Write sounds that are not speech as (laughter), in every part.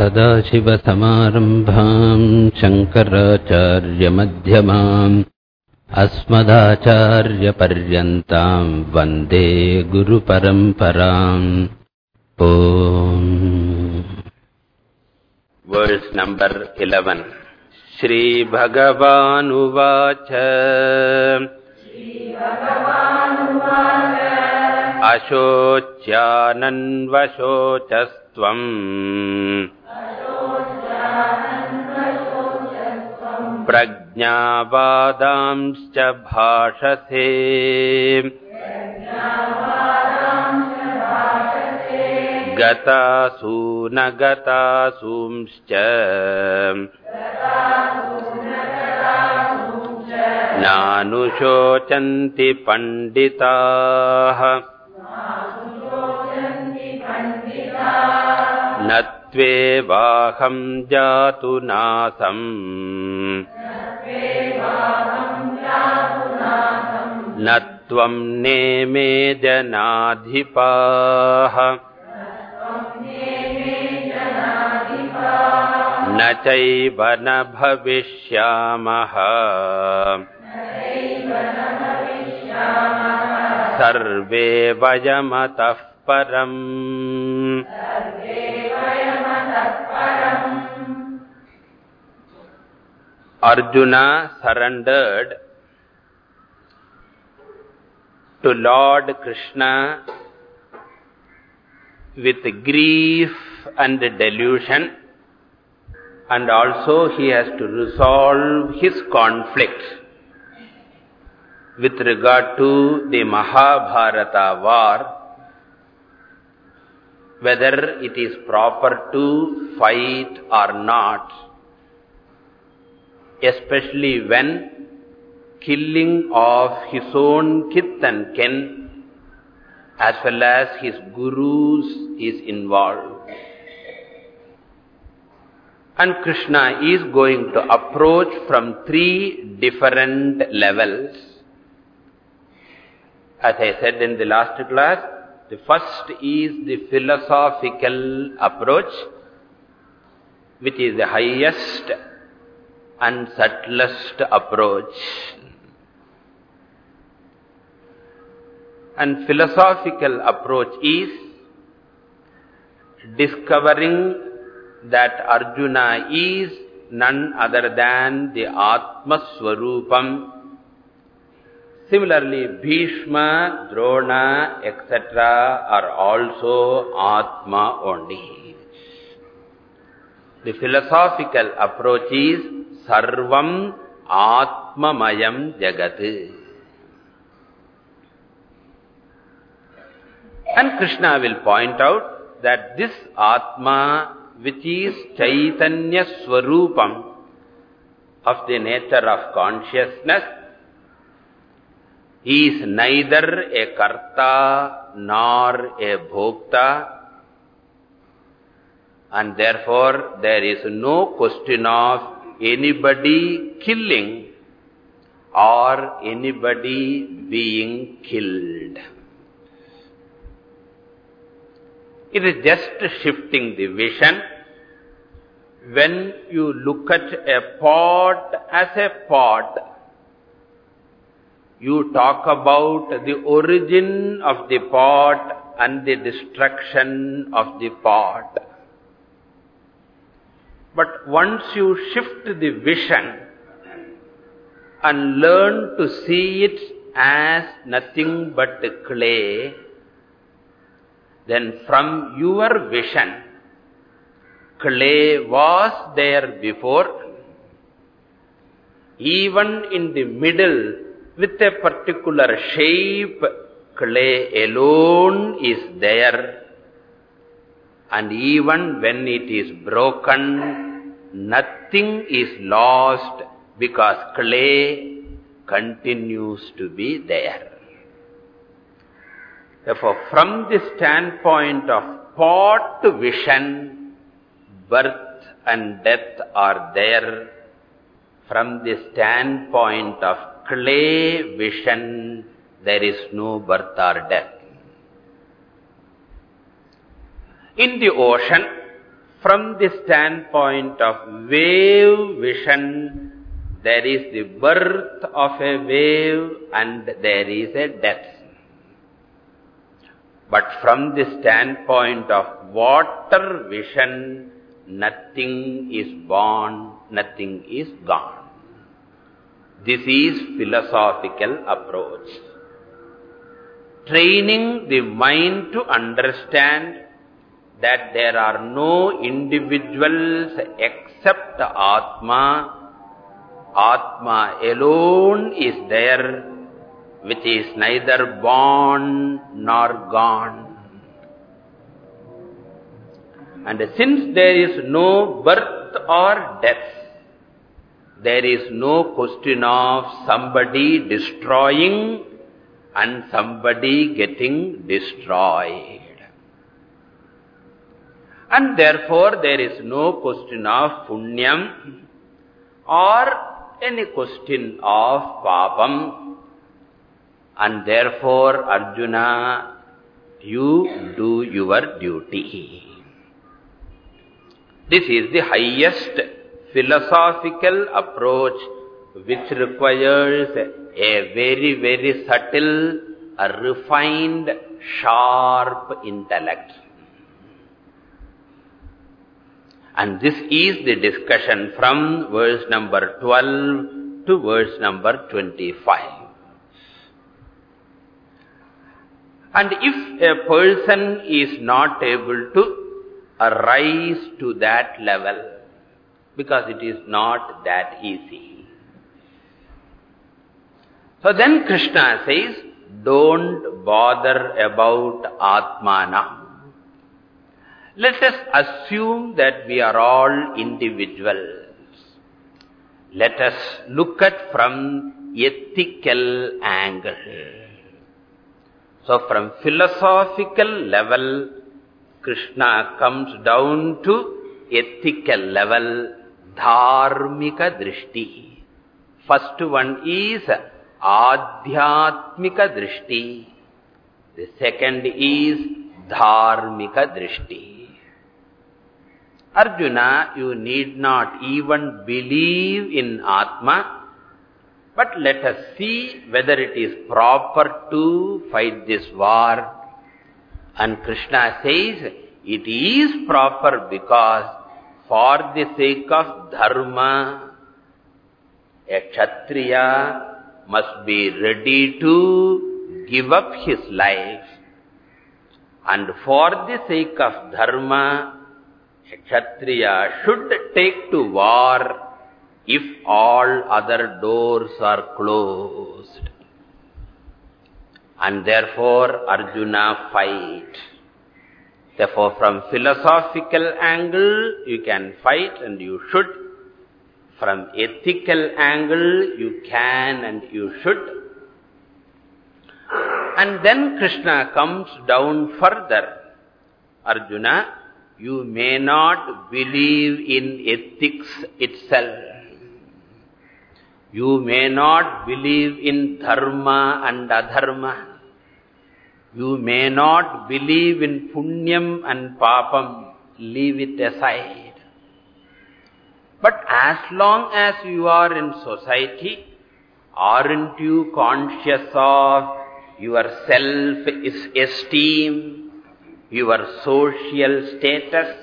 सदाशिवसमारम्भाम् शङ्कराचार्यमध्यमाम् अस्मदाचार्यपर्यन्ताम् वन्दे गुरुपरम्पराम् ॐ Verse number 11. श्रीभगवानुवाच अशोच्यानन्वशोचस्त्वम् प्रज्ञावादांश्च भाषसे। गतासु न गतासूंश्च। नानुशोचन्ति पण्डिताः। न त्वेवाहं जातु नासम् न त्वं नेमे जनाधिपाः। न चैव न भविष्यामः। सर्वे वयमतः परम् Arjuna surrendered to Lord Krishna with grief and delusion and also he has to resolve his conflict with regard to the Mahabharata war whether it is proper to fight or not especially when killing of his own kith and kin as well as his gurus is involved. And Krishna is going to approach from three different levels. As I said in the last class, the first is the philosophical approach, which is the highest and subtlest approach. And philosophical approach is discovering that Arjuna is none other than the Atma Swarupam. Similarly, Bhishma, Drona, etc. are also Atma only. The philosophical approach is sarvam Atma Mayam jagat. And Krishna will point out that this Atma, which is Chaitanya Swarupam of the nature of consciousness, is neither a karta nor a bhokta, and therefore there is no question of anybody killing or anybody being killed. It is just shifting the vision. When you look at a pot as a pot, you talk about the origin of the pot and the destruction of the pot. But once you shift the vision and learn to see it as nothing but clay, then from your vision, clay was there before, even in the middle, with a particular shape, clay alone is there and even when it is broken, nothing is lost because clay continues to be there. Therefore, from the standpoint of pot vision, birth and death are there. From the standpoint of clay vision, there is no birth or death. In the ocean, From the standpoint of wave vision, there is the birth of a wave and there is a death. But from the standpoint of water vision, nothing is born, nothing is gone. This is philosophical approach. Training the mind to understand that there are no individuals except Atma. Atma alone is there, which is neither born nor gone. And since there is no birth or death, there is no question of somebody destroying and somebody getting destroyed. And therefore there is no question of punyam or any question of papam. And therefore Arjuna, you do your duty. This is the highest philosophical approach which requires a very, very subtle, a refined, sharp intellect. And this is the discussion from verse number 12 to verse number 25. And if a person is not able to rise to that level, because it is not that easy. So then Krishna says, don't bother about Atmana. Let us assume that we are all individuals. Let us look at from ethical angle. So from philosophical level, Krishna comes down to ethical level, dharmika drishti. First one is adhyatmika drishti. The second is dharmika drishti. Arjuna, you need not even believe in Atma, but let us see whether it is proper to fight this war. And Krishna says, it is proper because for the sake of dharma, a kshatriya must be ready to give up his life. And for the sake of dharma, a Kshatriya should take to war if all other doors are closed. And therefore Arjuna fight. Therefore from philosophical angle you can fight and you should. From ethical angle you can and you should. And then Krishna comes down further. Arjuna, you may not believe in ethics itself. You may not believe in dharma and adharma. You may not believe in punyam and papam. Leave it aside. But as long as you are in society, aren't you conscious of your self-esteem, your social status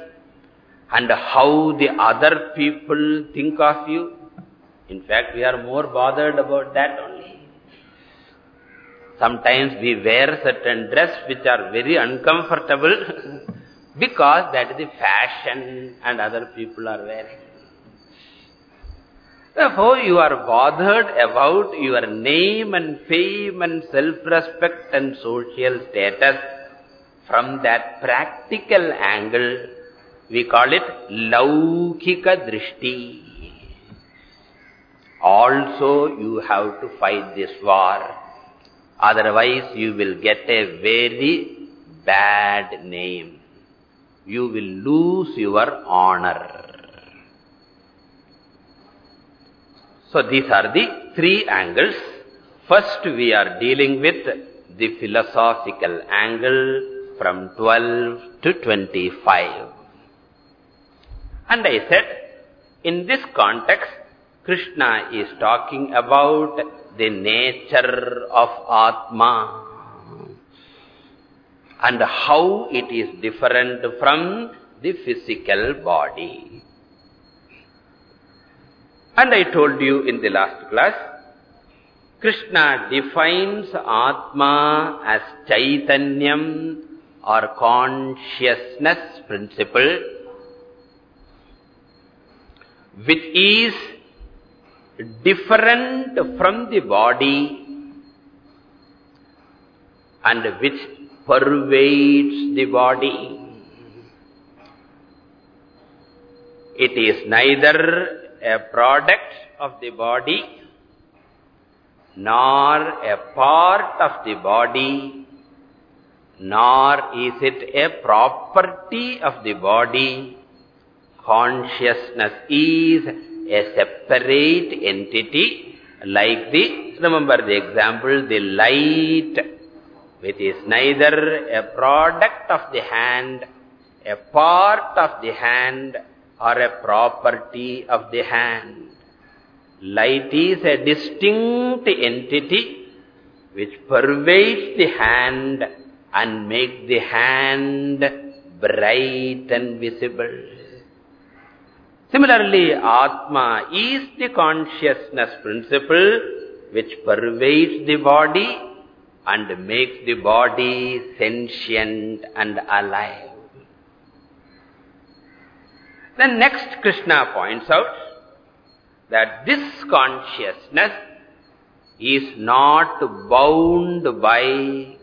and how the other people think of you. In fact, we are more bothered about that only. Sometimes we wear certain dress which are very uncomfortable (laughs) because that is the fashion and other people are wearing. Therefore, you are bothered about your name and fame and self-respect and social status from that practical angle, we call it laukika drishti. Also, you have to fight this war. Otherwise, you will get a very bad name. You will lose your honor. So, these are the three angles. First, we are dealing with the philosophical angle from 12 to 25. And I said, in this context, Krishna is talking about the nature of Atma and how it is different from the physical body. And I told you in the last class, Krishna defines Atma as Chaitanyam or consciousness principle, which is different from the body and which pervades the body. It is neither a product of the body nor a part of the body nor is it a property of the body. Consciousness is a separate entity like the, remember the example, the light, which is neither a product of the hand, a part of the hand, or a property of the hand. Light is a distinct entity which pervades the hand and make the hand bright and visible. Similarly, Atma is the consciousness principle which pervades the body and makes the body sentient and alive. Then next Krishna points out that this consciousness is not bound by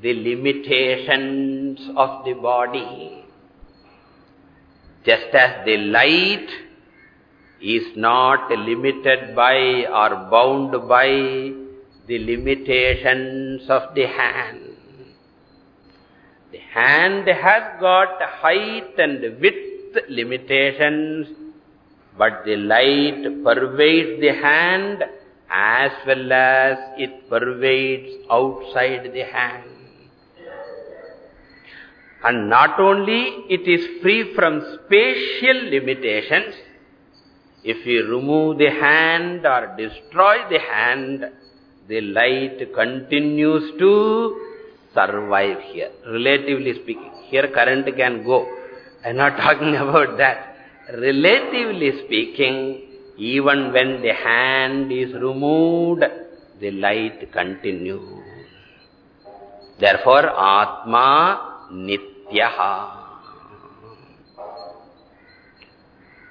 the limitations of the body. Just as the light is not limited by or bound by the limitations of the hand. The hand has got height and width limitations, but the light pervades the hand as well as it pervades outside the hand. And not only it is free from spatial limitations, if you remove the hand or destroy the hand, the light continues to survive here. Relatively speaking, here current can go. I am not (laughs) talking about that. Relatively speaking, even when the hand is removed, the light continues. Therefore, Atma nityaha.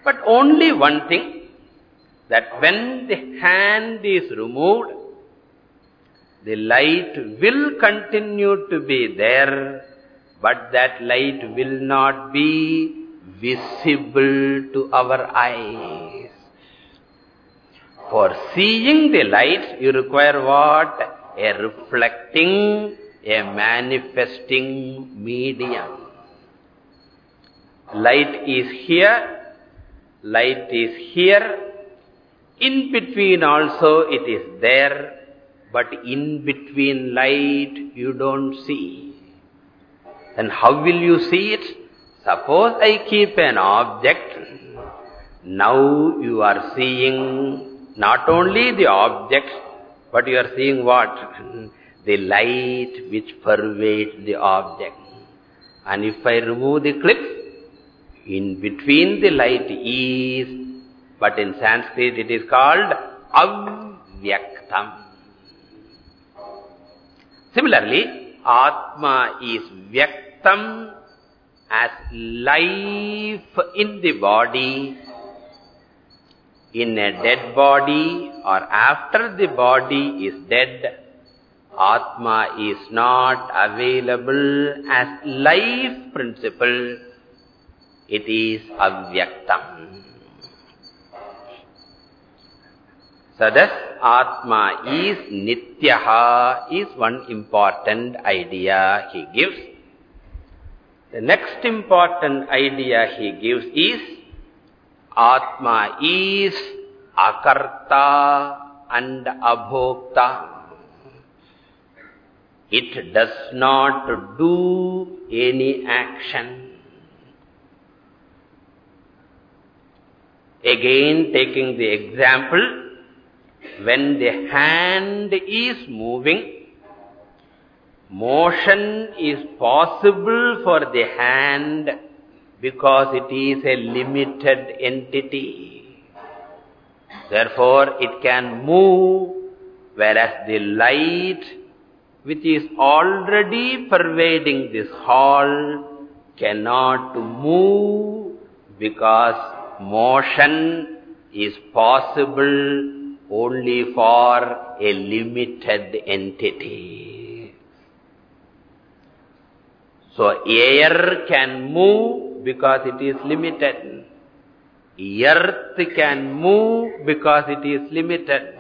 But only one thing, that when the hand is removed, the light will continue to be there, but that light will not be visible to our eyes. For seeing the light, you require what? A reflecting a manifesting medium. Light is here, light is here, in between also it is there, but in between light you don't see. Then how will you see it? Suppose I keep an object, now you are seeing not only the object, but you are seeing what? (laughs) the light which pervades the object. And if I remove the clip, in between the light is, but in Sanskrit it is called avyaktam. Similarly, Atma is vyaktam as life in the body, in a dead body or after the body is dead, Atma is not available as life principle. It is avyaktam. So thus, Atma is nityaha is one important idea he gives. The next important idea he gives is Atma is akarta and abhokta. It does not do any action. Again, taking the example, when the hand is moving, motion is possible for the hand because it is a limited entity. Therefore, it can move, whereas the light, which is already pervading this hall, cannot move because motion is possible only for a limited entity. So air can move because it is limited. Earth can move because it is limited.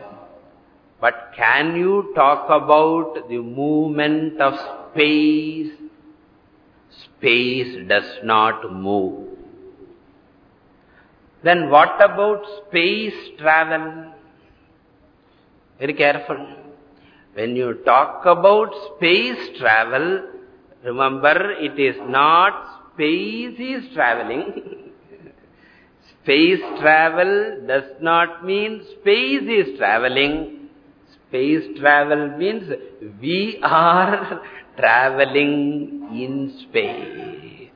But can you talk about the movement of space? Space does not move. Then what about space travel? Very careful. When you talk about space travel, remember it is not space is traveling. (laughs) space travel does not mean space is traveling. Space travel means we are traveling in space.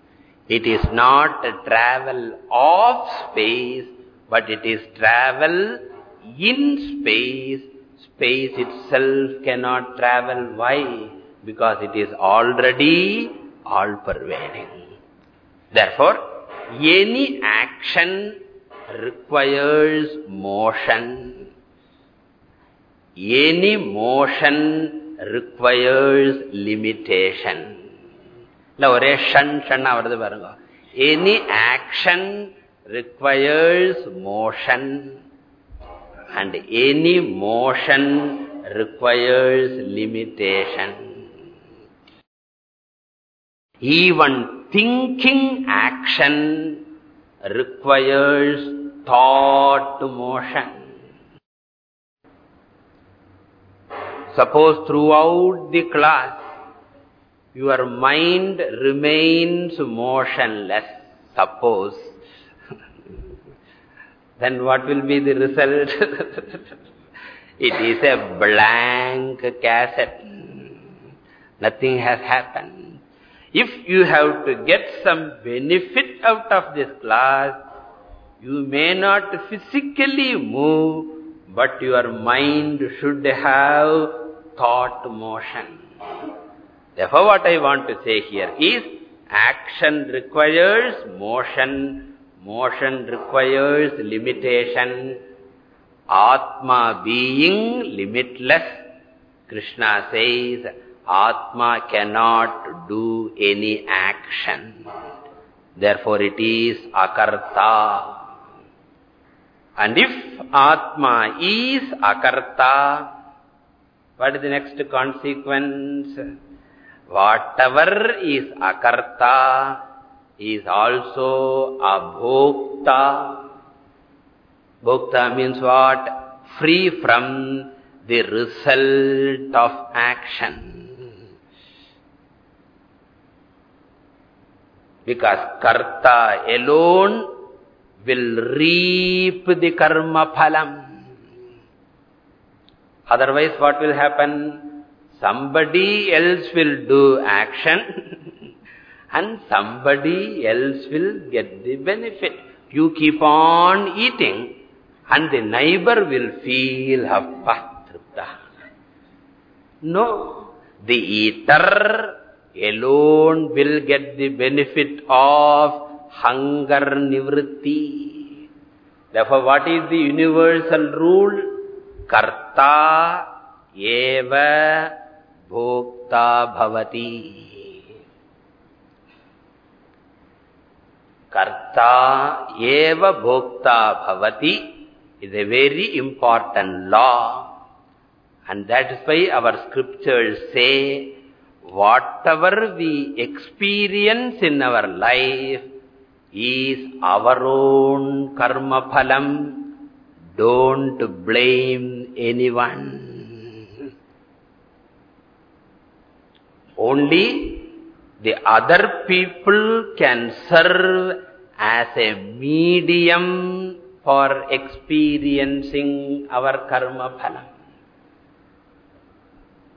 It is not a travel of space, but it is travel in space space itself cannot travel. Why? Because it is already all-pervading. Therefore, any action requires motion. any motion requires limitation. இல்ல ஒரே ஷன் ஷன்னா வருது பாருங்க. Any action requires motion and any motion requires limitation even thinking action requires thought motion Suppose throughout the class, your mind remains motionless. Suppose (laughs) then what will be the result? (laughs) it is a blank cassette. Nothing has happened. If you have to get some benefit out of this class, you may not physically move, but your mind should have thought motion. Therefore, what I want to say here is, action requires motion, Motion requires limitation. Atma being limitless, Krishna says, Atma cannot do any action. Therefore it is akarta. And if Atma is akarta, what is the next consequence? Whatever is akarta, is also abhokta. Bhokta means what? Free from the result of action. Because karta alone will reap the karma phalam. Otherwise what will happen? Somebody else will do action (laughs) and somebody else will get the benefit. You keep on eating and the neighbor will feel appatripta. No, the eater alone will get the benefit of hunger nivritti. Therefore, what is the universal rule? Karta eva bhokta bhavati. Karta eva bhokta bhavati is a very important law. And that is why our scriptures say, whatever we experience in our life is our own karma phalam. Don't blame anyone. Only the other people can serve as a medium for experiencing our karma phalam.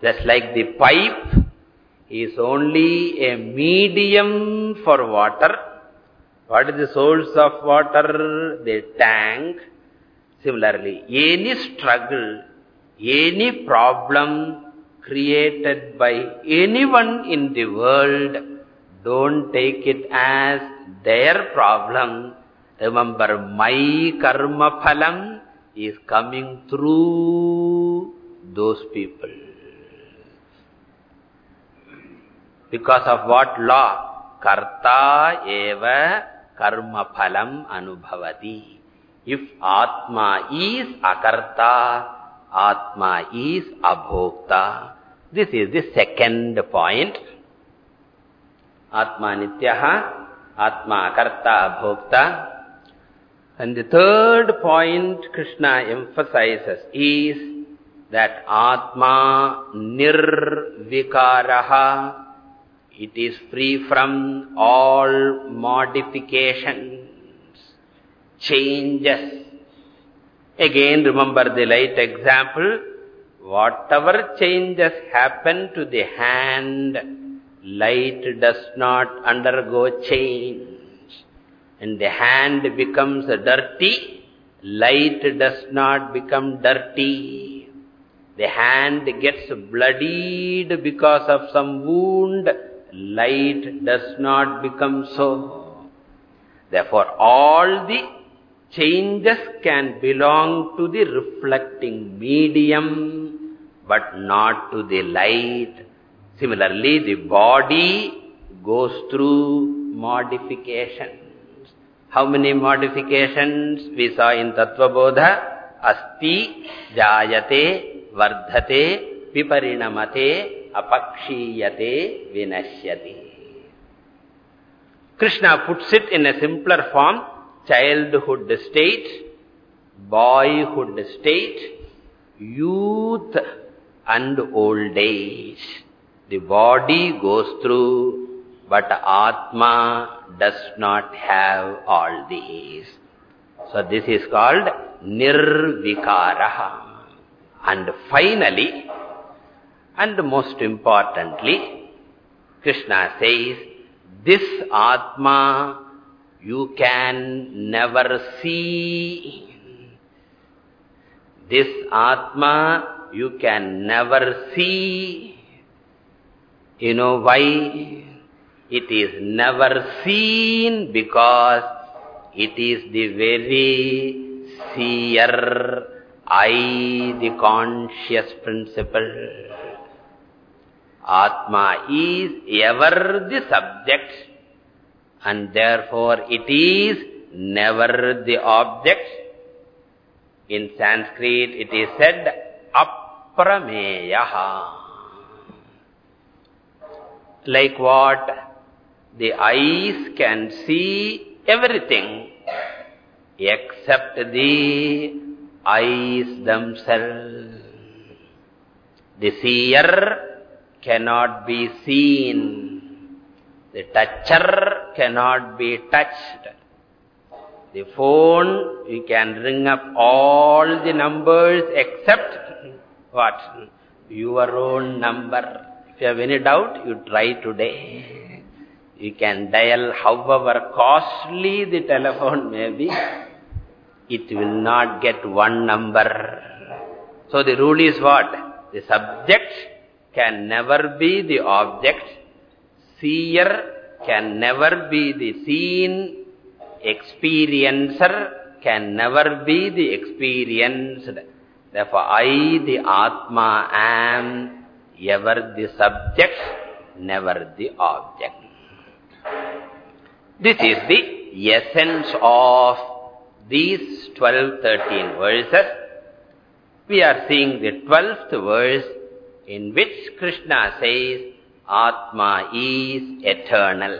Just like the pipe is only a medium for water. What is the source of water? The tank. Similarly, any struggle, any problem created by anyone in the world, don't take it as their problem. Remember, my karma phalam is coming through those people. Because of what law? Karta eva karma phalam anubhavati. If Atma is akarta, Atma is abhokta. This is the second point. Atma nityaha, Atma akarta abhokta. And the third point Krishna emphasizes is that Atma nirvikaraha it is free from all modifications, changes. Again, remember the light example. Whatever changes happen to the hand, light does not undergo change. And the hand becomes dirty, light does not become dirty. The hand gets bloodied because of some wound, light does not become so. Therefore, all the changes can belong to the reflecting medium, but not to the light. Similarly, the body goes through modifications. How many modifications we saw in Tattva Bodha? Asti, Jayate, Vardhate, Viparinamate, apakshiyate vinashyati. Krishna puts it in a simpler form, childhood state, boyhood state, youth and old age. The body goes through, but Atma does not have all these. So this is called Nirvikaraha. And finally, and most importantly, Krishna says, this Atma you can never see. This Atma you can never see. You know why? It is never seen because it is the very seer, I, the conscious principle. Atma is ever the subject and therefore it is never the object. In Sanskrit it is said aprameyaha. Like what? The eyes can see everything except the eyes themselves. The seer cannot be seen. The toucher cannot be touched. The phone, you can ring up all the numbers except what? Your own number. If you have any doubt, you try today. You can dial however costly the telephone may be. It will not get one number. So the rule is what? The subject can never be the object, seer can never be the seen, experiencer can never be the experienced. Therefore, I, the Atma, am ever the subject, never the object. This is the essence of these 12, 13 verses. We are seeing the 12th verse in which Krishna says, Atma is eternal.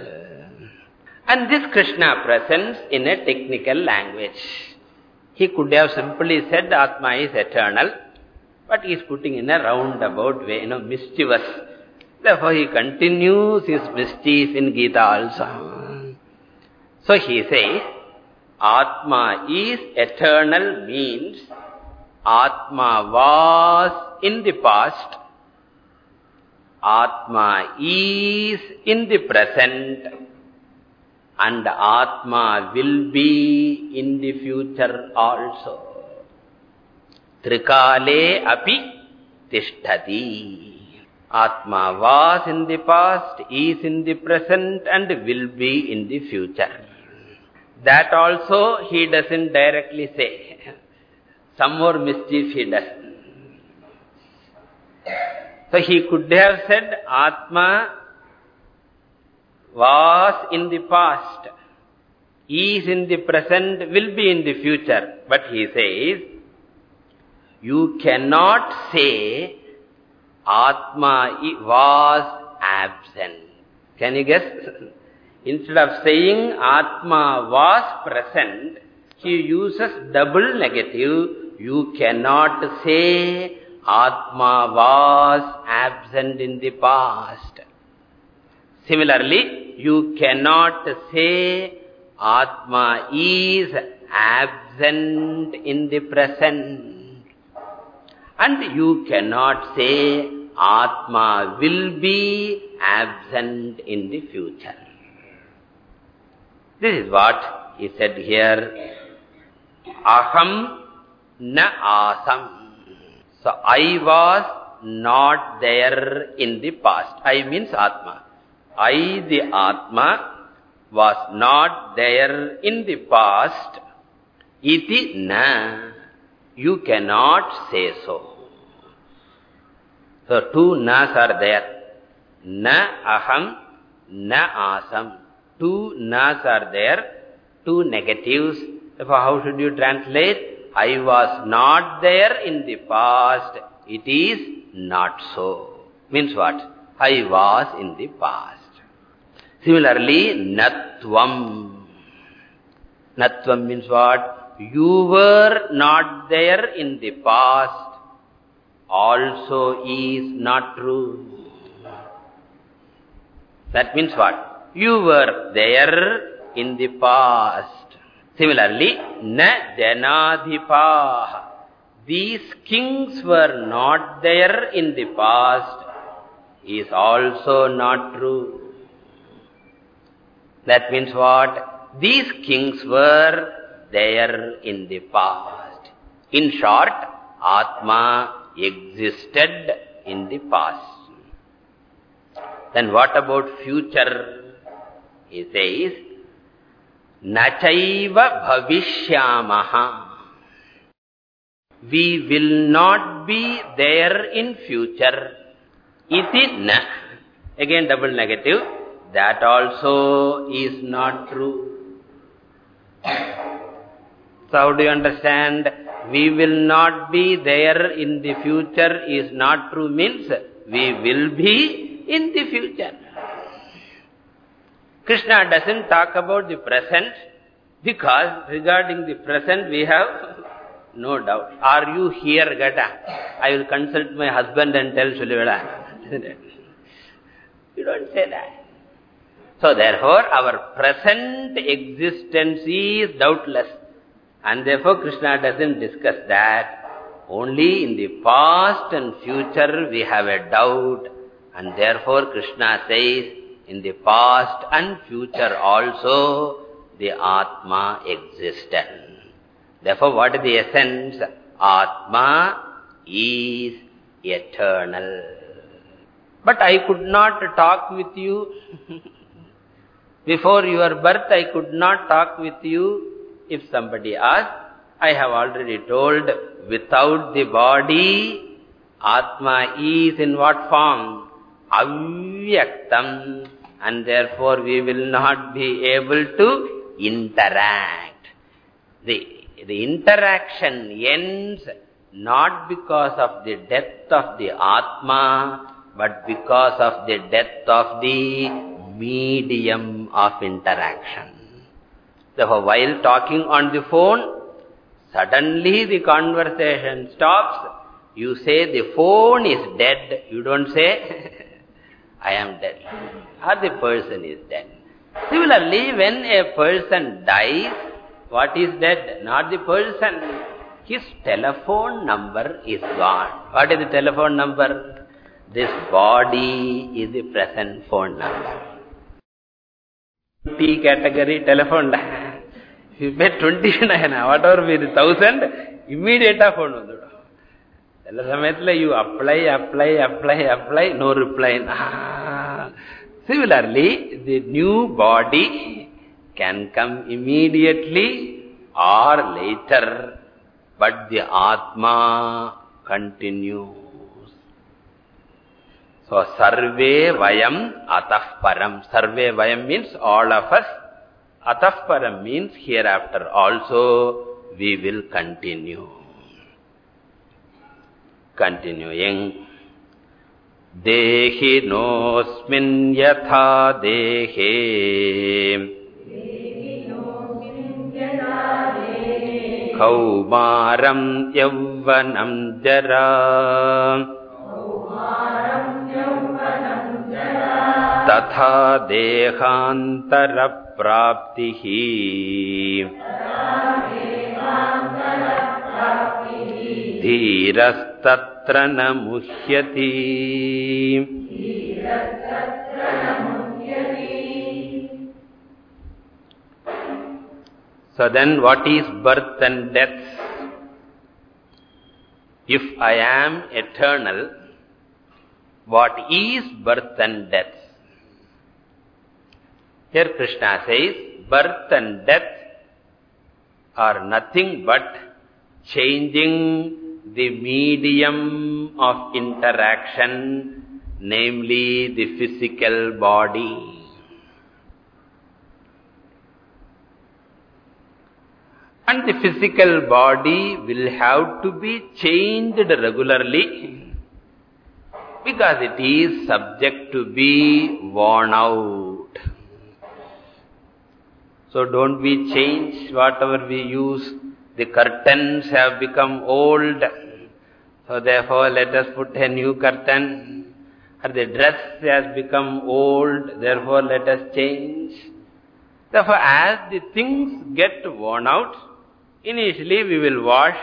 And this Krishna presents in a technical language. He could have simply said Atma is eternal, but he is putting in a roundabout way, you know, mischievous. Therefore, he continues his mischief in Gita also. So he says, Atma is eternal means Atma was in the past, Atma is in the present, and Atma will be in the future also. Trikale api tishtati. Atma was in the past, is in the present, and will be in the future. That also he doesn't directly say. Some more mischief he does. So he could have said, Atma was in the past, is in the present, will be in the future. But he says, you cannot say Atma was absent. Can you guess? (laughs) Instead of saying Atma was present, he uses double negative. You cannot say Atma was absent in the past. Similarly, you cannot say Atma is absent in the present. And you cannot say Atma will be absent in the future. This is what he said here. Aham na asam. So I was not there in the past. I means Atma. I, the Atma, was not there in the past. Iti na. You cannot say so. So two nas are there. Na aham, na asam. Two nas are there, two negatives. Therefore, how should you translate? I was not there in the past. It is not so. Means what? I was in the past. Similarly, natvam. Natvam means what? You were not there in the past also is not true. That means what? You were there in the past. Similarly, na janadhipaha. These kings were not there in the past is also not true. That means what? These kings were there in the past. In short, Atma existed in the past. Then what about future? He says, Nachaiva bhavishyamaha. We will not be there in future. Iti na. Again double negative. That also is not true. So how do you understand? we will not be there in the future is not true means we will be in the future. Krishna doesn't talk about the present because regarding the present we have no doubt. Are you here, Gata? I will consult my husband and tell Shulivada. (laughs) you don't say that. So therefore, our present existence is doubtless. And therefore Krishna doesn't discuss that. Only in the past and future we have a doubt. And therefore Krishna says, in the past and future also, the Atma existed. Therefore, what is the essence? Atma is eternal. But I could not talk with you. (laughs) Before your birth, I could not talk with you. If somebody asks, I have already told, without the body, Atma is in what form? Avyaktam. And therefore we will not be able to interact. The, the interaction ends not because of the death of the Atma, but because of the death of the medium of interaction. So while talking on the phone, suddenly the conversation stops. You say the phone is dead. You don't say, (laughs) I am dead Or the person is dead. Similarly, when a person dies, What is dead? Not the person. His telephone number is gone. What is the telephone number? This body is the present phone number. T category telephone. If you pay 29, whatever be the thousand, immediate phone. சில சமயத்தில் you apply, apply, apply, apply, no reply. (laughs) Similarly, the new body can come immediately or later, but the Atma continues. So, sarve vayam atah param. Sarve vayam means all of us. Atah param means hereafter also we will continue. Continuing. देहिनोऽस्मिन् यथा देहे। कौमारम् यौवनम् जरा। तथा देहान्तरप्राप्तिः धीरस्तत्र न मुह्यति So then what is birth and death? If I am eternal, what is birth and death? Here Krishna says, birth and death are nothing but changing the medium of interaction, namely the physical body. And the physical body will have to be changed regularly because it is subject to be worn out. So don't we change whatever we use. The curtains have become old. So therefore let us put a new curtain. Or the dress has become old. Therefore let us change. Therefore as the things get worn out, Initially we will wash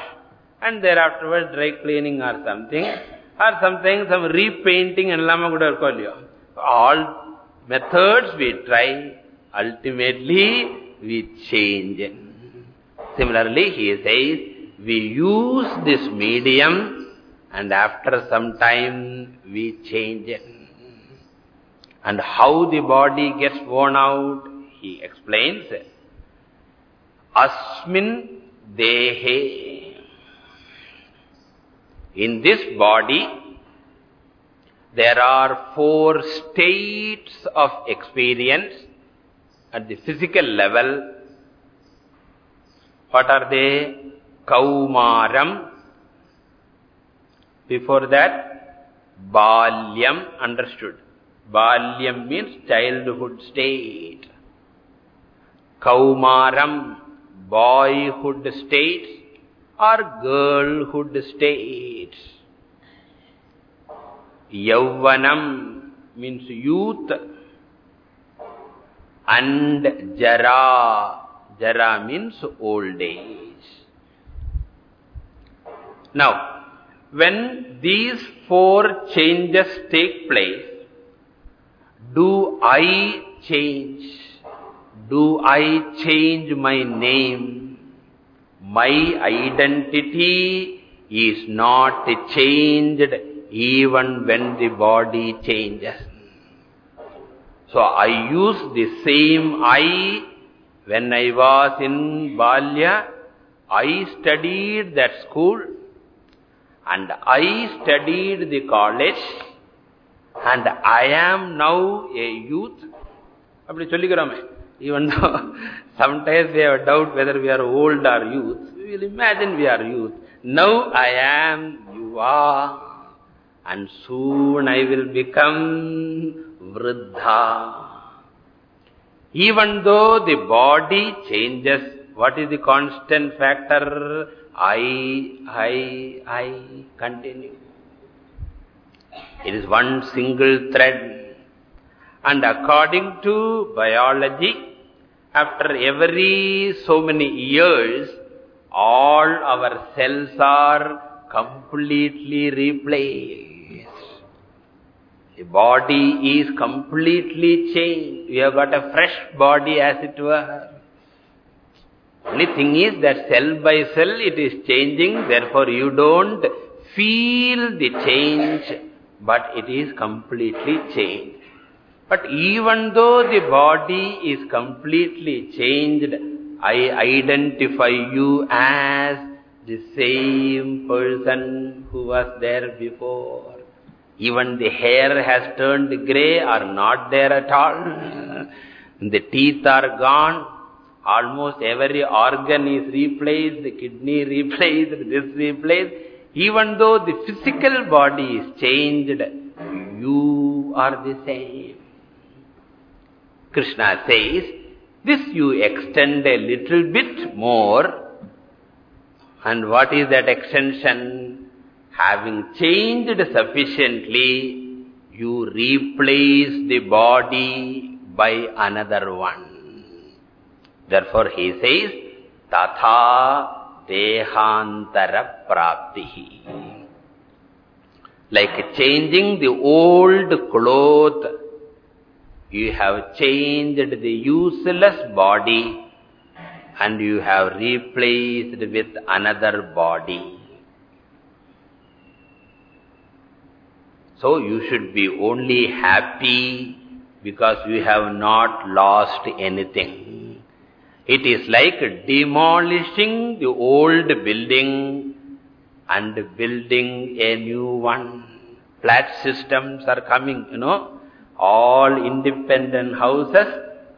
and thereafterwards dry cleaning or something or something some repainting and lama kuda All methods we try, ultimately we change. Similarly he says we use this medium and after some time we change it. And how the body gets worn out, he explains. Asmin dehe. In this body, there are four states of experience at the physical level. What are they? Kaumaram. Before that, Balyam, understood. Balyam means childhood state. Kaumaram, boyhood state or girlhood state. Yauvanam means youth and jara. Jara means old age. Now, when these four changes take place, do I change? Do I change my name? My identity is not changed even when the body changes. So I use the same I when I was in Balya. I studied that school and I studied the college and I am now a youth. அப்படி சொல்லிக்கிறோமே even though (laughs) sometimes we have a doubt whether we are old or youth, we will imagine we are youth. Now I am, you are, and soon I will become Vriddha. Even though the body changes, what is the constant factor? I, I, I continue. It is one single thread. And according to biology, after every so many years, all our cells are completely replaced. The body is completely changed. We have got a fresh body as it were. Only thing is that cell by cell it is changing, therefore you don't feel the change, but it is completely changed. But even though the body is completely changed, I identify you as the same person who was there before. Even the hair has turned grey or not there at all. The teeth are gone. Almost every organ is replaced, the kidney (laughs) replaced, this replaced. Even though the physical body is changed, you are the same. Krishna says, this you extend a little bit more. And what is that extension? Having changed sufficiently, you replace the body by another one. Therefore he says, Tatha Dehantara Praptihi. Like changing the old cloth you have changed the useless body and you have replaced with another body. So you should be only happy because you have not lost anything. It is like demolishing the old building and building a new one. Flat systems are coming, you know all independent houses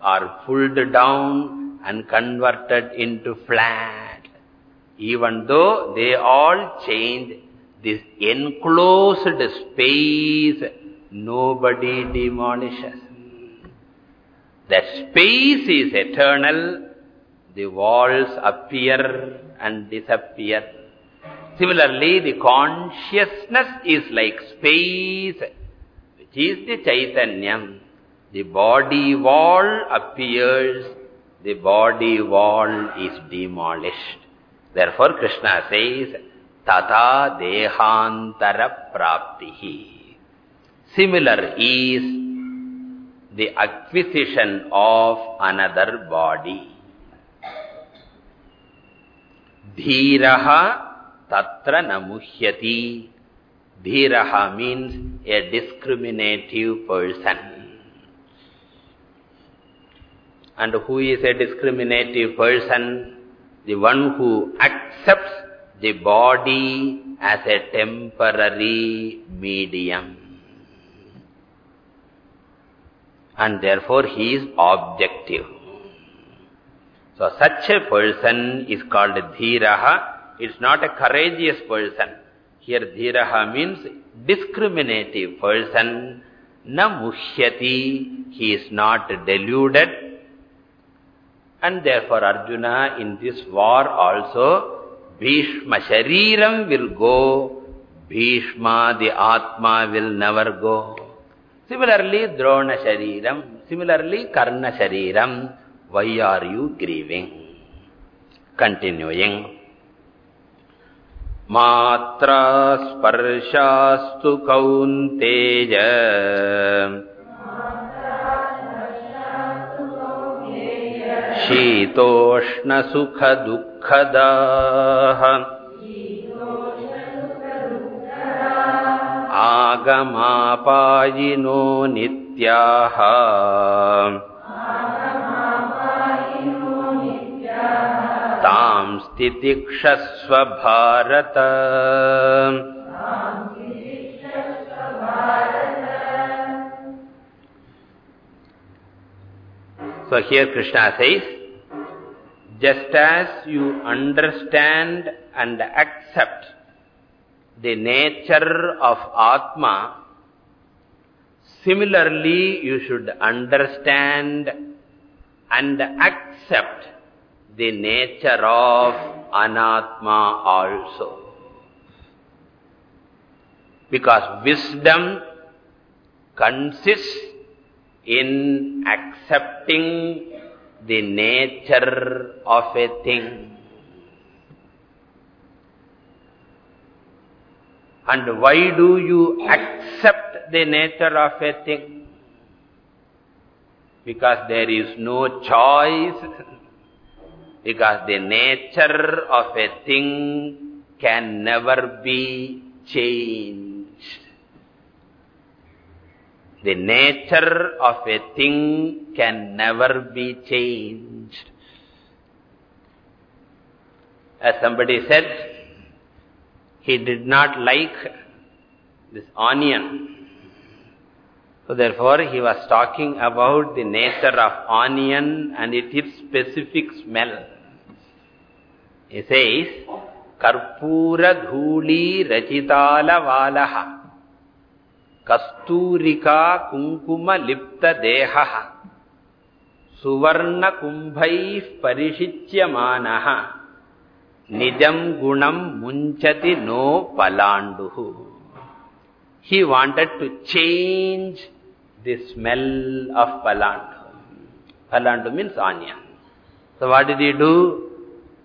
are pulled down and converted into flat. Even though they all change, this enclosed space, nobody demolishes. That space is eternal, the walls appear and disappear. Similarly, the consciousness is like space, which is the Chaitanyam. The body wall appears, the body wall is demolished. Therefore Krishna says, तथा देहांतर प्राप्ति ही similar is the acquisition of another body धीर तत्र नमुह्यति dhira means a discriminative person and who is a discriminative person? The one who accepts the body as a temporary medium. And therefore he is objective. So such a person is called dhiraha. It's not a courageous person. Here dhiraha means discriminative person. Na muhyati, he is not deluded. And therefore Arjuna in this war also, Shariram will go, Bhishma the Atma will never go. Similarly, Drona Shariram, similarly Karna Shariram, why are you grieving? Continuing. मात्रा स्पर्शास्तु कौन्तेज शीतोष्णसुखदुःखदाः। आगमापायिनो नित्याः। तां स्थितिक्षस्व Bharat. So here Krishna says, just as you understand and accept the nature of Atma, similarly you should understand and accept the nature of anatma also. Because wisdom consists in accepting the nature of a thing. And why do you accept the nature of a thing? Because there is no choice. (laughs) Because the nature of a thing can never be changed. The nature of a thing can never be changed. As somebody said, he did not like this onion. So therefore he was talking about the nature of onion and its specific smell. He says, Karpura dhuli rachitala valaha ಕಸ್ತೂರಿಕಾ ಕುಂಕುಮ ಲಿಪ್ತ ದೇಹ ಸುವರ್ಣ ಕುಂಭೈ ಪರಿಷಿಚ್ಯಮಾನ ನಿಜಂ ಗುಣಂ ಮುಂಚತಿ ನೋ ಪಲಾಂಡು he wanted to change the smell of palandu. Palandu means anya so what did he do?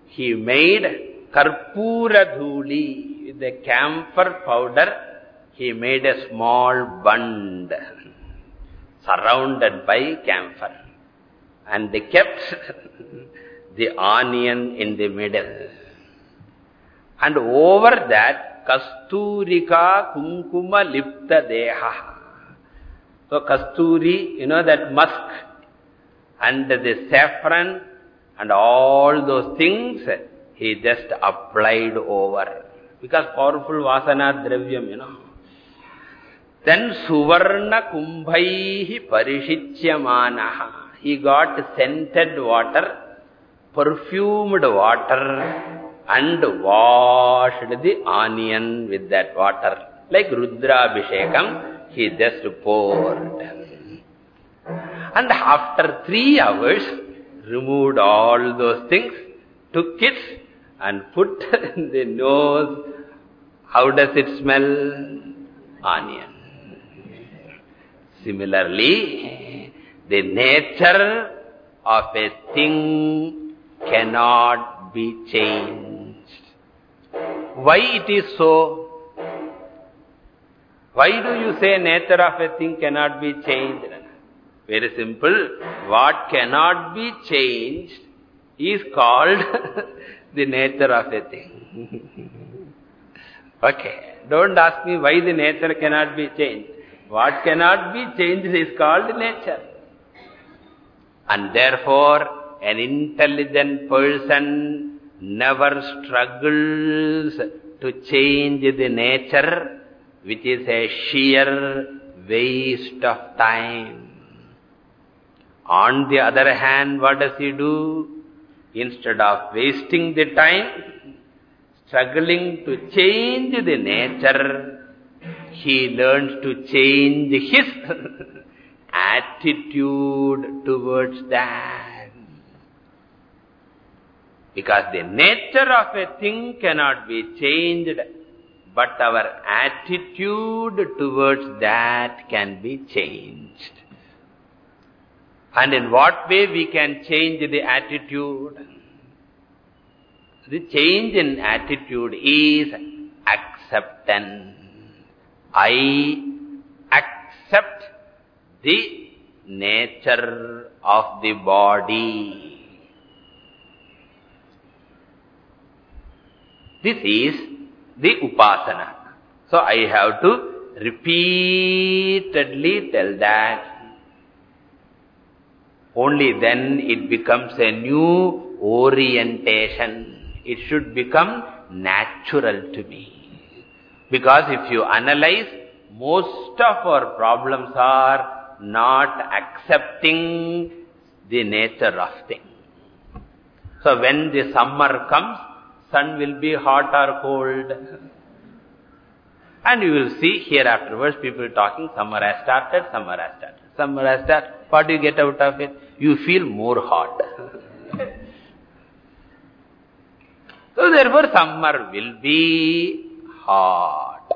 He made karpura dhuli with the camphor powder he made a small bund surrounded by camphor. And they kept (laughs) the onion in the middle. And over that, Kasturika Kumkuma Lipta Deha. So Kasturi, you know that musk and the saffron and all those things, he just applied over. Because powerful vasana dravyam, you know. Then Suvarna Kumbhaihi Parishichyamanaha. He got scented water, perfumed water, and washed the onion with that water. Like Rudra Abhishekam, he just poured. And after three hours, removed all those things, took it and put (laughs) in the nose. How does it smell? Onion. Similarly, the nature of a thing cannot be changed. Why it is so? Why do you say nature of a thing cannot be changed? Very simple. What cannot be changed is called (laughs) the nature of a thing. (laughs) okay. Don't ask me why the nature cannot be changed. What cannot be changed is called nature. And therefore, an intelligent person never struggles to change the nature, which is a sheer waste of time. On the other hand, what does he do? Instead of wasting the time, struggling to change the nature, he learns to change his (laughs) attitude towards that. Because the nature of a thing cannot be changed, but our attitude towards that can be changed. And in what way we can change the attitude? The change in attitude is acceptance. I accept the nature of the body. This is the upasana. So I have to repeatedly tell that. Only then it becomes a new orientation. It should become natural to me. Because if you analyze, most of our problems are not accepting the nature of things. So when the summer comes, sun will be hot or cold. And you will see here afterwards people talking, summer has started, summer has started, summer has started. What do you get out of it? You feel more hot. (laughs) so therefore summer will be heart.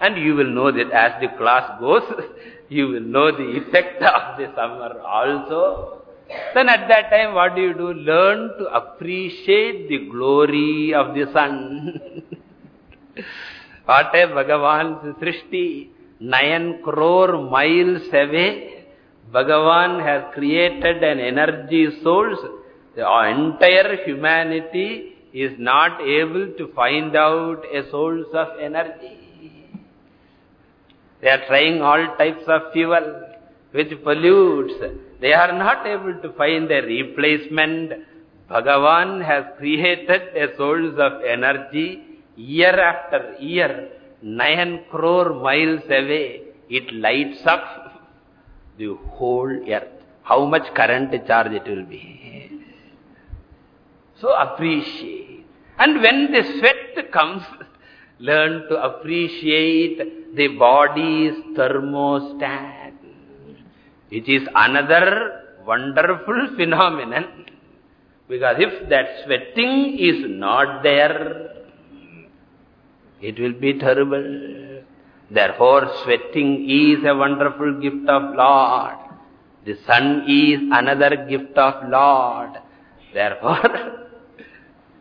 And you will know that as the class goes, (laughs) you will know the effect of the summer also. Then at that time, what do you do? Learn to appreciate the glory of the sun. (laughs) what a Bhagavan's Srishti. Nine crore miles away, Bhagavan has created an energy source. The entire humanity is not able to find out a source of energy. They are trying all types of fuel which pollutes. They are not able to find a replacement. Bhagavan has created a source of energy year after year, nine crore miles away. It lights up the whole earth. How much current charge it will be. So appreciate. And when the sweat comes, learn to appreciate the body's thermostat. It is another wonderful phenomenon. Because if that sweating is not there, it will be terrible. Therefore, sweating is a wonderful gift of Lord. The sun is another gift of Lord. Therefore, (laughs)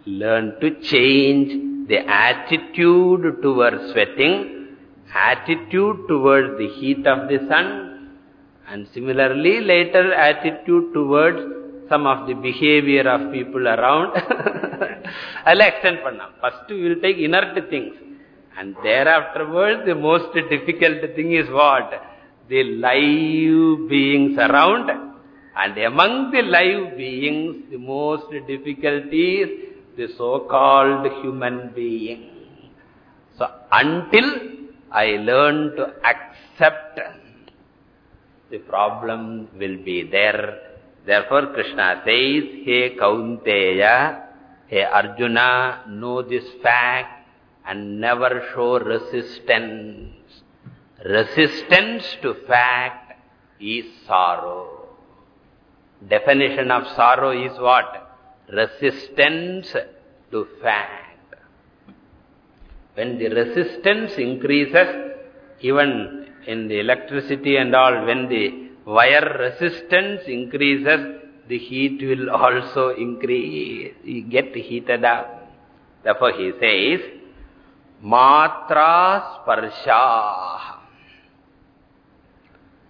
learn to change the attitude towards sweating, attitude towards the heat of the sun, and similarly, later attitude towards some of the behavior of people around. (laughs) I'll extend for now. First we will take inert things. And thereafterwards, the most difficult thing is what? The live beings around. And among the live beings, the most difficult is the so-called human being. So, until I learn to accept the problem will be there. Therefore, Krishna says, Hey Kaunteya, Hey Arjuna, know this fact and never show resistance. Resistance to fact is sorrow. Definition of sorrow is what? Resistance to fact. When the resistance increases, even in the electricity and all, when the wire resistance increases, the heat will also increase, get heated up. Therefore he says, Matra Sparsha.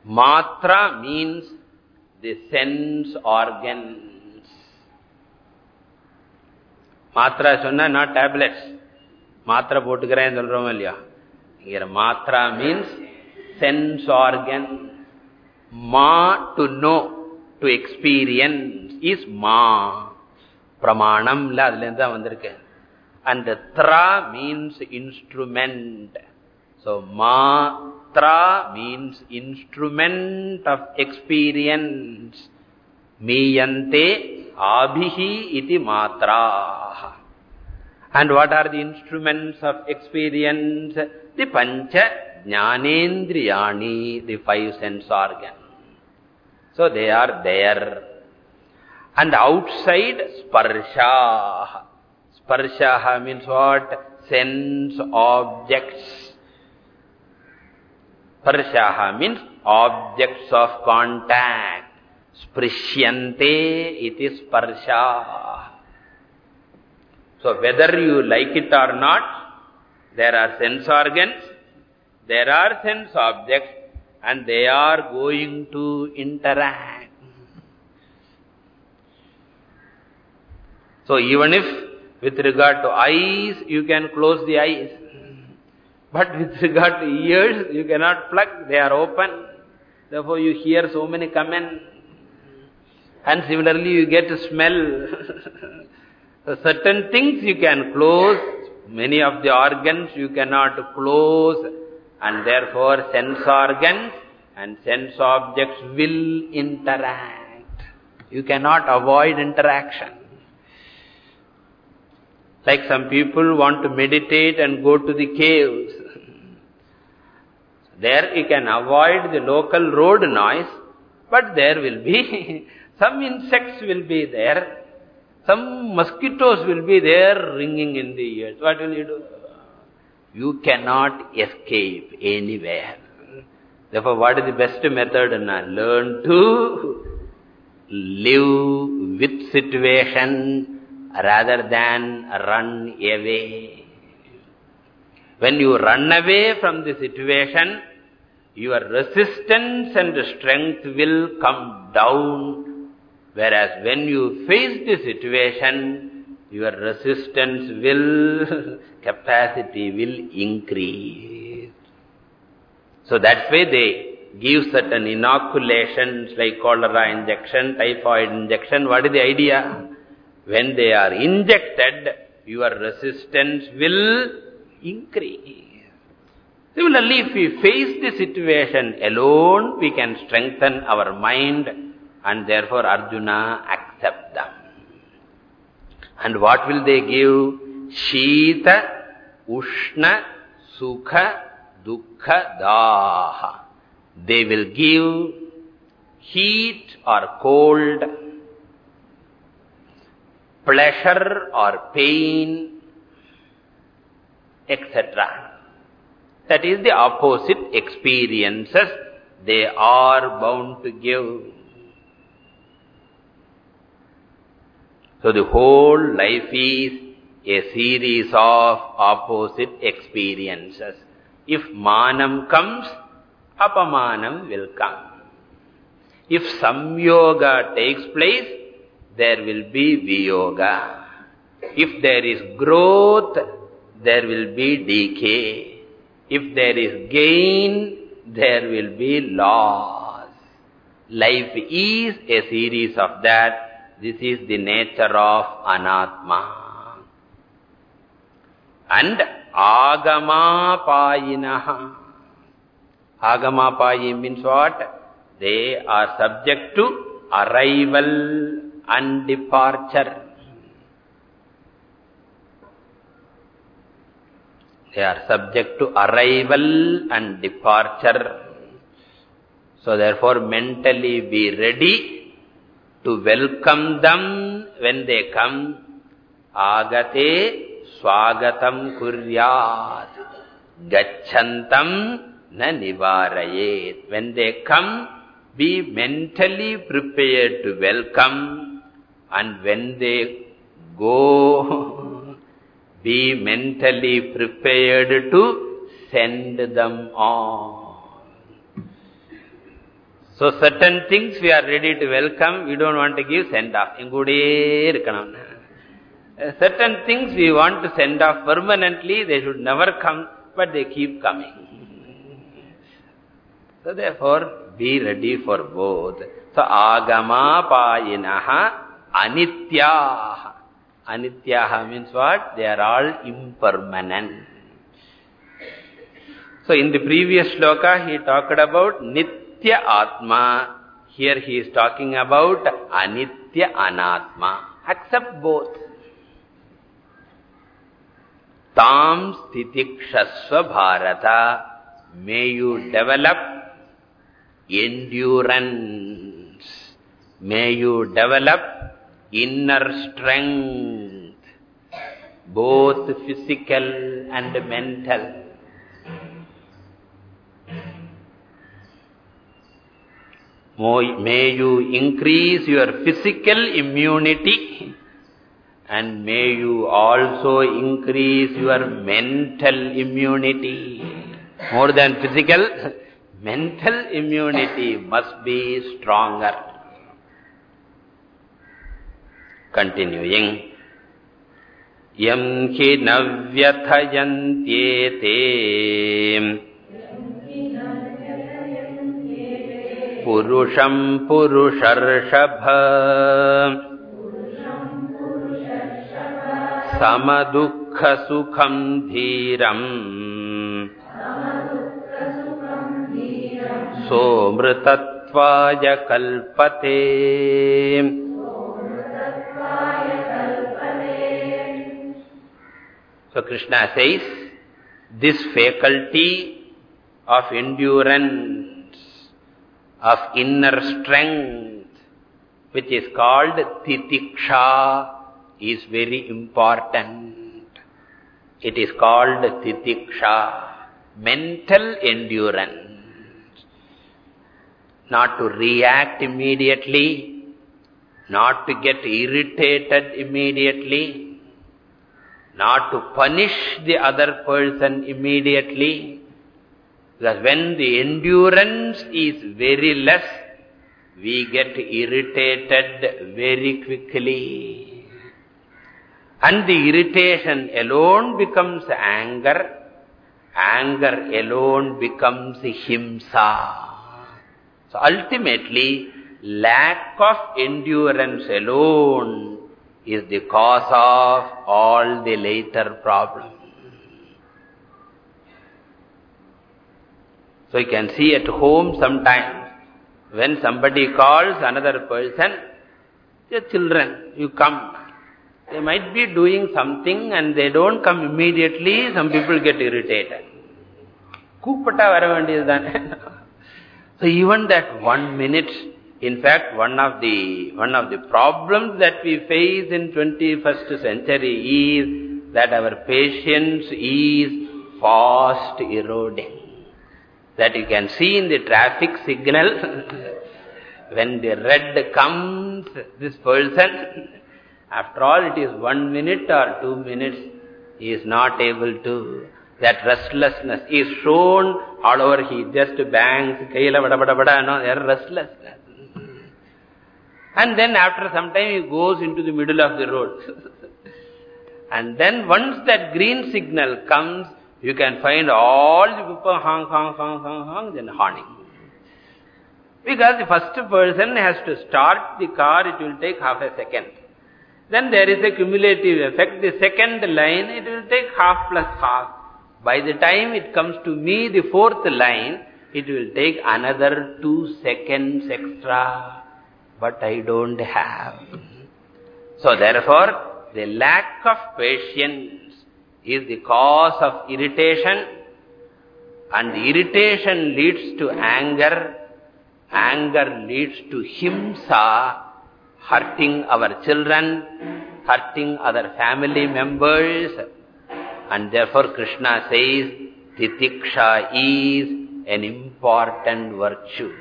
Matra means the sense organs. மாத்திரை சொன்னா நான் tablets மாத்திரை போட்டுக்கிறேன்னு சொல்றோமோ இல்லையா? இங்கிற matra means sense organ ma to know to experience is ma பிரமாணம் இல்ல அதுல தான் வந்திருக்கேன் and tra means instrument so matra means instrument of experience மீயந்தே abhihi iti matra. And what are the instruments of experience? The pancha Jnanendriyani, the five sense organs. So they are there. And outside, sparsha. Sparsha means what? Sense objects. Sparsha means objects of contact. Sprishyante, it is sparsha. So whether you like it or not, there are sense organs, there are sense objects and they are going to interact. So even if with regard to eyes, you can close the eyes. But with regard to ears, you cannot plug, they are open. Therefore you hear so many comments. And similarly you get a smell. so (laughs) certain things you can close, many of the organs you cannot close and therefore sense organs and sense objects will interact. You cannot avoid interaction. Like some people want to meditate and go to the caves. (laughs) There you can avoid the local road noise, but there will be, (laughs) some insects will be there, some mosquitoes will be there ringing in the ears. What will you do? You cannot escape anywhere. Therefore, what is the best method? Now, learn to live with situation rather than run away. When you run away from the situation, your resistance and strength will come down. Whereas when you face the situation, your resistance will, (laughs) capacity will increase. So that's why they give certain inoculations like cholera injection, typhoid injection. What is the idea? When they are injected, your resistance will increase. Similarly, if we face the situation alone, we can strengthen our mind and therefore Arjuna accept them. And what will they give? Shita, Ushna, Sukha, Dukha, Daha. They will give heat or cold, pleasure or pain, etc. That is the opposite experiences they are bound to give. So the whole life is a series of opposite experiences. If manam comes, apamanam will come. If samyoga takes place, there will be viyoga. If there is growth, there will be decay. If there is gain, there will be loss. Life is a series of that. This is the nature of anatma. And agama payinaha. Agama payi means what? They are subject to arrival and departure. They are subject to arrival and departure. So therefore mentally be ready to welcome them when they come. Agate swagatam kuryat. Gachantam na nivarayet. When they come, be mentally prepared to welcome. And when they go, be mentally prepared to send them on. So certain things we are ready to welcome, we don't want to give send off. Uh, certain things we want to send off permanently, they should never come, but they keep coming. So therefore, be ready for both. So agama payinaha anityaha. Anityaha means what? They are all impermanent. So in the previous shloka he talked about Nitya Atma. Here he is talking about Anitya Anatma. Accept both. Tam Stitikshasva Bharata. May you develop endurance. May you develop inner strength, both physical and mental. May you increase your physical immunity and may you also increase your mental immunity. More than physical, mental immunity must be stronger. Continuing. Yam hi navyathayantyete Purusham purusharshabha Samadukha sukham dhiram Somritatvaya kalpate So Krishna says, this faculty of endurance, of inner strength, which is called titiksha, is very important. It is called titiksha, mental endurance. Not to react immediately, not to get irritated immediately, not to punish the other person immediately, because when the endurance is very less, we get irritated very quickly. And the irritation alone becomes anger, anger alone becomes himsa. So ultimately, lack of endurance alone is the cause of all the later problems. So you can see at home sometimes, when somebody calls another person, the children, you come. They might be doing something and they don't come immediately, some people get irritated. கூப்பிட்டா வர வேண்டியதுதானே (laughs) So even that one minute, in fact, one of the one of the problems that we face in 21st century is that our patience is fast eroding. That you can see in the traffic signal, (laughs) when the red comes, this person, (laughs) after all it is one minute or two minutes, he is not able to that restlessness is shown all over. He just bangs, kaila bada bada bada, no, they are restlessness. And then after some time he goes into the middle of the road. (laughs) and then once that green signal comes, you can find all the people honk, honk, honk, honk, honk, then horning. Because the first person has to start the car, it will take half a second. Then there is a cumulative effect. The second line, it will take half plus half. By the time it comes to me, the fourth line, it will take another two seconds extra, but I don't have. So therefore, the lack of patience is the cause of irritation, and irritation leads to anger, anger leads to himsa, hurting our children, hurting other family members, and therefore Krishna says, Titiksha is an important virtue.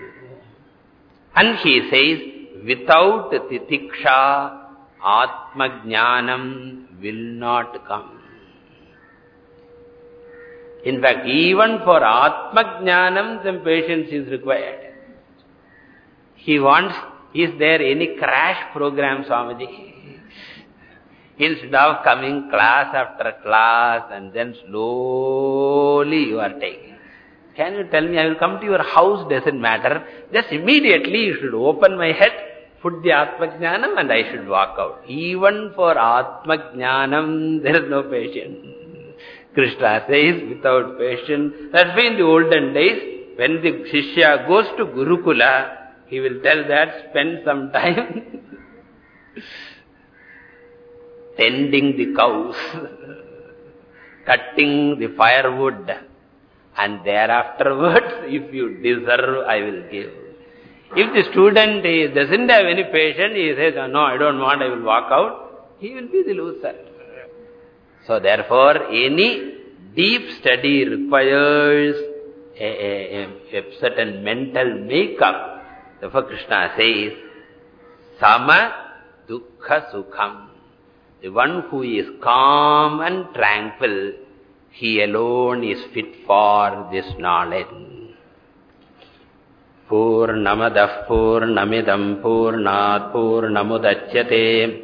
And he says, without Titiksha, Atma Jnanam will not come. In fact, even for Atma Jnanam, some patience is required. He wants, is there any crash program, Swamiji? Instead of coming class after class and then slowly you are taking. Can you tell me, I will come to your house, doesn't matter. Just immediately you should open my head, put the Atma Jnanam and I should walk out. Even for Atma Jnanam, there is no patience. Krishna says, without patience. That's why in the olden days, when the Shishya goes to Gurukula, he will tell that, spend some time (laughs) tending the cows, (laughs) cutting the firewood, and thereafterwards, (laughs) if you deserve, I will give. If the student doesn't have any patience, he says, no, I don't want, I will walk out, he will be the loser. So therefore, any deep study requires a, a, a certain mental makeup. Therefore Krishna says, Sama Dukkha Sukham. The one who is calm and tranquil, he alone is fit for this knowledge. Purnamadah Purnamidam Purnat Purnamudachyate